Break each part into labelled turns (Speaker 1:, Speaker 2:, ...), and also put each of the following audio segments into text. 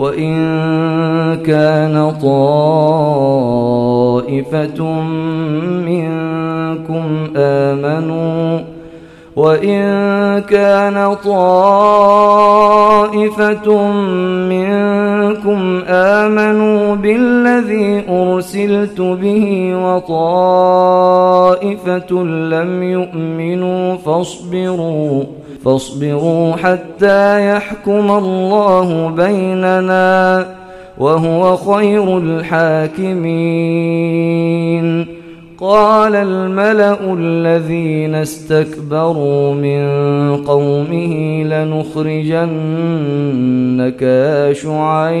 Speaker 1: وإن كان طائفة منكم آمنوا وإن كان طائفة منكم آمنوا بالذي أرسلت به وطائفة لم يؤمنوا فاصبروا فاصبروا حتى يحكم الله بيننا وهو خير الحاكمين. قال الملأ الذين استكبروا من قومه لنخرجنك يا شعيب.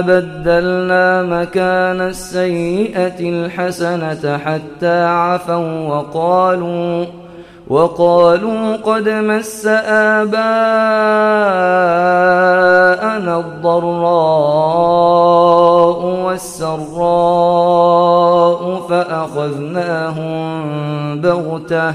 Speaker 1: بدلنا مكان السيئة الحسنة حتى عفوا وقالوا وقالوا قد مس آباءنا الضراء والسراء فأخذناهم بغتة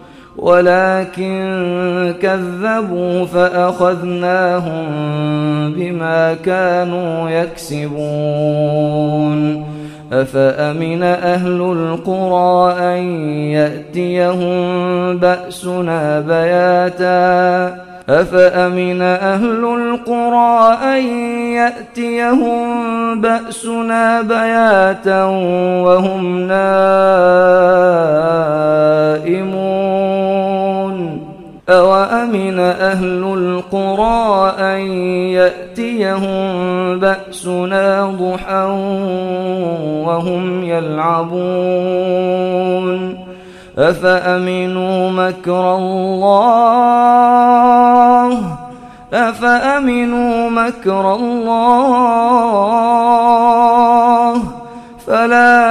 Speaker 1: ولكن كذبوا فأخذناهم بما كانوا يكسبون. أفأمن أهل القرى أن يأتيهم بأسنا بياتا؟ أفأمن أهل القرى أن يأتيهم بأسنا بياتا وهم نائمون؟ أوأمن أهل القرى أن يأتيهم بأسنا ضحى وهم يلعبون أفأمنوا مكر الله أفأمنوا مكر الله فلا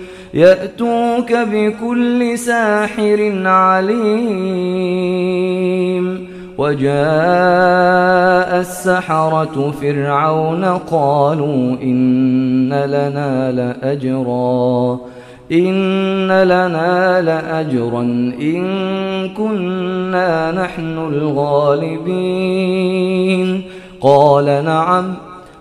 Speaker 1: يأتوك بكل ساحر عليم. وجاء السحرة فرعون قالوا إن لنا لأجرا إن لنا لأجرا إن كنا نحن الغالبين. قال نعم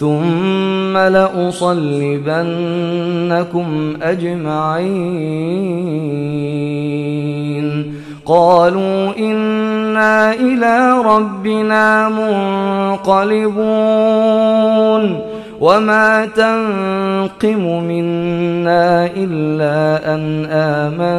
Speaker 1: ثم لأصلبنكم أجمعين. قالوا إنا إلى ربنا منقلبون. وما تنقم منا إلا أن آمنا.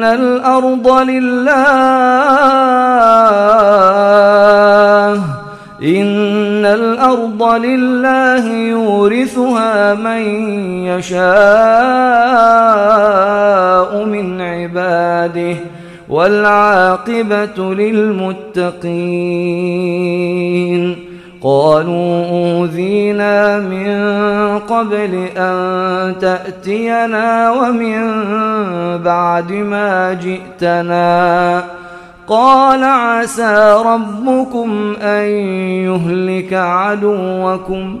Speaker 1: إن الأرض لله إن الأرض لله يورثها من يشاء من عباده والعاقبة للمتقين قالوا أوذينا من قبل أن تأتينا ومن بعد ما جئتنا. قال عسى ربكم أن يهلك عدوكم.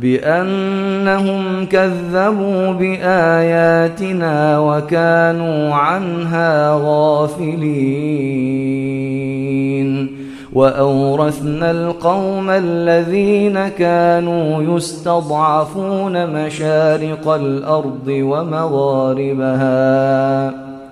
Speaker 1: بأنهم كذبوا بآياتنا وكانوا عنها غافلين. وأورثنا القوم الذين كانوا يستضعفون مشارق الأرض ومغاربها.